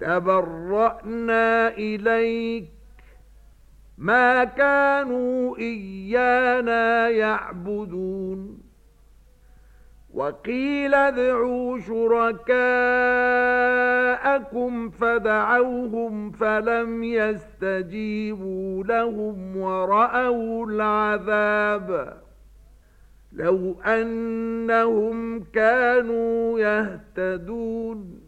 تبرأنا إليك. ما كانوا إيانا يعبدون. وقيل ادعوا شركاءكم فدعوهم فلم يستجيبوا لهم ورأوا العذاب. لو أنهم كانوا يهتدون.